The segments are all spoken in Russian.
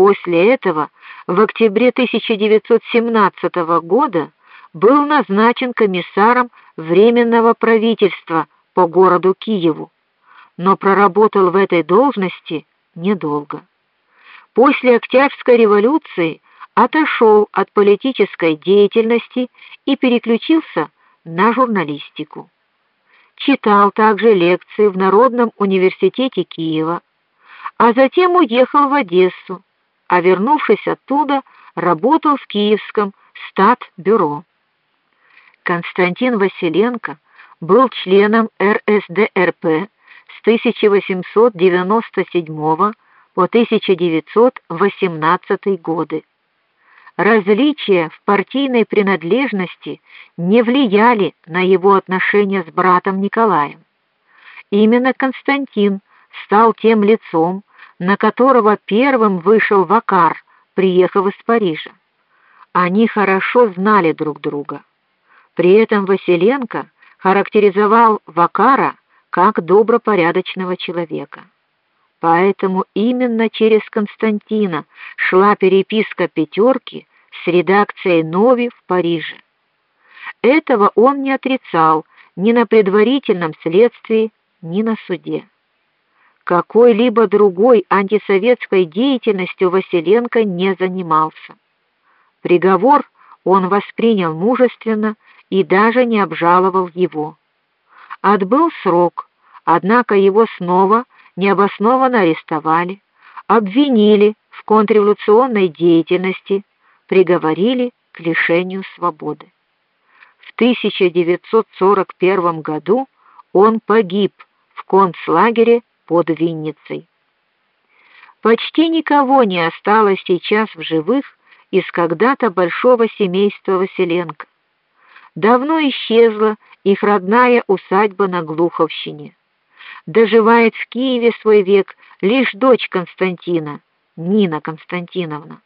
После этого в октябре 1917 года был назначен комиссаром временного правительства по городу Киеву, но проработал в этой должности недолго. После Октябрьской революции отошел от политической деятельности и переключился на журналистику. Читал также лекции в Народном университете Киева, а затем уехал в Одессу, а вернувшись оттуда, работал в Киевском статбюро. Константин Василенко был членом РСДРП с 1897 по 1918 годы. Различия в партийной принадлежности не влияли на его отношения с братом Николаем. Именно Константин стал тем лицом, на которого первым вышел Вакар, приехав из Парижа. Они хорошо знали друг друга. При этом Василенко характеризовал Вакара как добропорядочного человека. Поэтому именно через Константина шла переписка пятерки с редакцией Нови в Париже. Этого он не отрицал ни на предварительном следствии, ни на суде. Какой-либо другой антисоветской деятельностью Василенко не занимался. Приговор он воспринял мужественно и даже не обжаловал его. Отбыл срок, однако его снова необоснованно арестовали, обвинили в контрреволюционной деятельности, приговорили к лишению свободы. В 1941 году он погиб в концлагере под Винницей. Почти никого не осталось сейчас в живых из когда-то большого семейства Василенко давно исчезла их родная усадьба на Глуховщине. Доживает в Киеве свой век лишь дочь Константина, Нина Константиновна.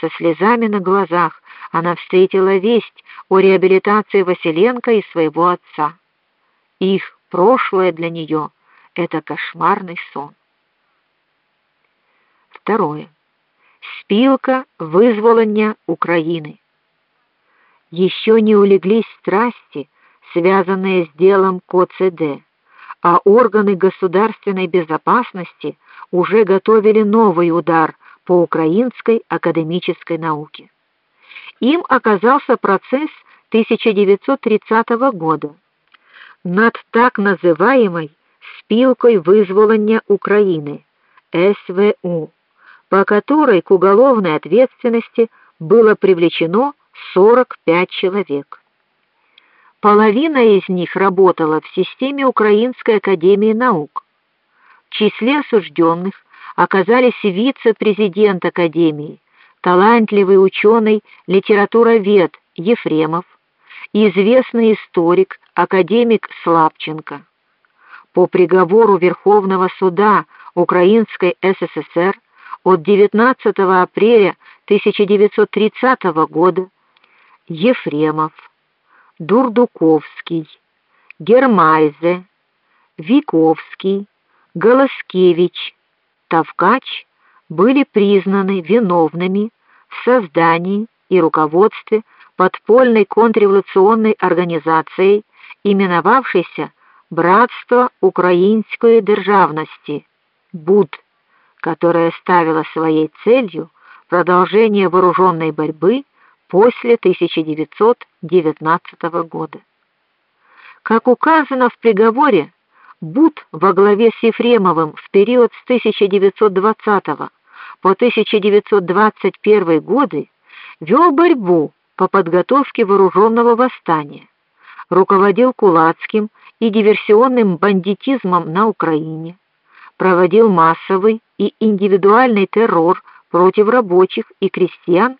Со слезами на глазах она встретила весть о реабилитации Василенко и своего отца. Их прошлое для нее — это кошмарный сон. Второе. Спилка вызволения Украины еще не улеглись страсти, связанные с делом КОЦД, а органы государственной безопасности уже готовили новый удар по украинской академической науке. Им оказался процесс 1930 года над так называемой спилкой вызволения Украины СВУ, по которой к уголовной ответственности было привлечено 45 человек. Половина из них работала в системе Украинской академии наук. В числе осужденных оказались вице-президент академии, талантливый ученый, литературовед Ефремов известный историк, академик Слабченко. По приговору Верховного суда Украинской ССР от 19 апреля 1930 года. Ефремов, Дурдуковский, Гермайзе, Виковский, Голоскевич, Тавкач были признаны виновными в создании и руководстве подпольной контрреволюционной организации, именовавшейся Братство украинской державности БУД, которая ставила своей целью продолжение вооруженной борьбы после 1919 года. Как указано в приговоре, Бут во главе с Ефремовым в период с 1920 по 1921 годы вел борьбу по подготовке вооруженного восстания, руководил кулацким и диверсионным бандитизмом на Украине, проводил массовый и индивидуальный террор против рабочих и крестьян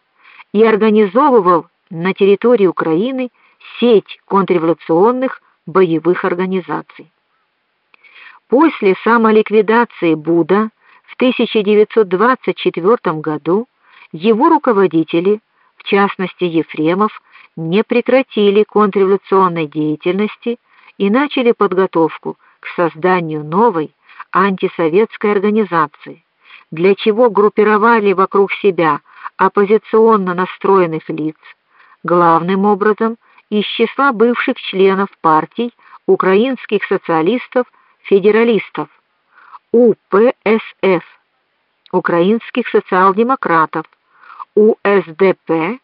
и организовывал на территории Украины сеть контрреволюционных боевых организаций. После самоликвидации Буда в 1924 году его руководители, в частности Ефремов, не прекратили контрреволюционной деятельности и начали подготовку к созданию новой антисоветской организации, для чего группировали вокруг себя оппозиционно настроенных лиц, главным образом из числа бывших членов партий украинских социалистов-федералистов УПСФ, украинских социал-демократов, УСДП,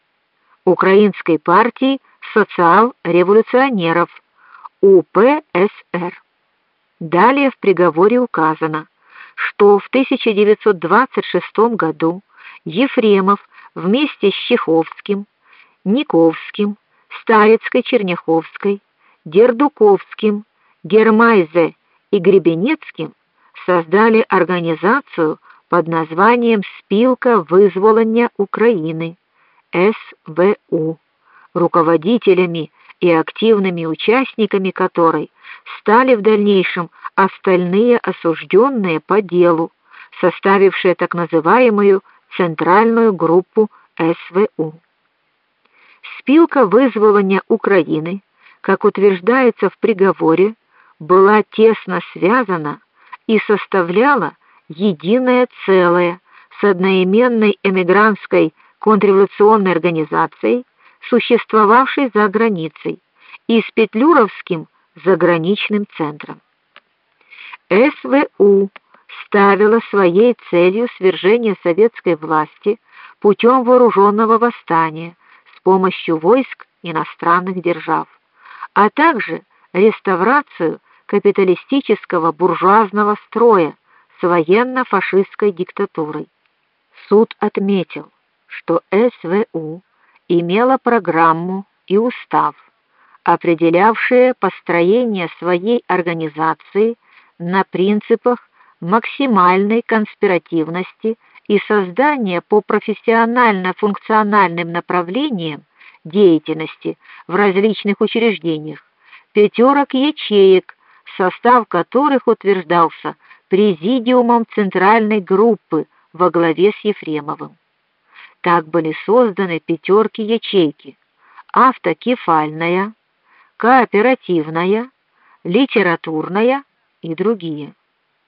Украинской партии социал-революционеров, УПСР. Далее в приговоре указано, что в 1926 году Ефремов вместе с Чеховским, Никовским, Старецкой, Черняховской, Дердуковским, Гермайзе и Гребенецким создали организацию под названием Спилка вызволения Украины СВУ, руководителями и активными участниками которой стали в дальнейшем остальные осужденные по делу, составившие так называемую центральную группу СВУ. Спилка вызволения Украины, как утверждается в приговоре, была тесно связана и составляла единое целое с одноименной эмигрантской контрреволюционной организацией, существовавшей за границей, и с Петлюровским заграничным центром. СВУ ставила своей целью свержение советской власти путем вооруженного восстания с помощью войск иностранных держав, а также реставрацию капиталистического буржуазного строя с военно-фашистской диктатурой. Суд отметил, что СВУ имела программу и устав, определявшие построение своей организации на принципах максимальной конспиративности и создания по профессионально-функциональным направлениям деятельности в различных учреждениях пятерок ячеек, состав которых утверждался президиумом центральной группы во главе с Ефремовым. Так были созданы пятерки ячейки: автокефальная, кооперативная, литературная и другие.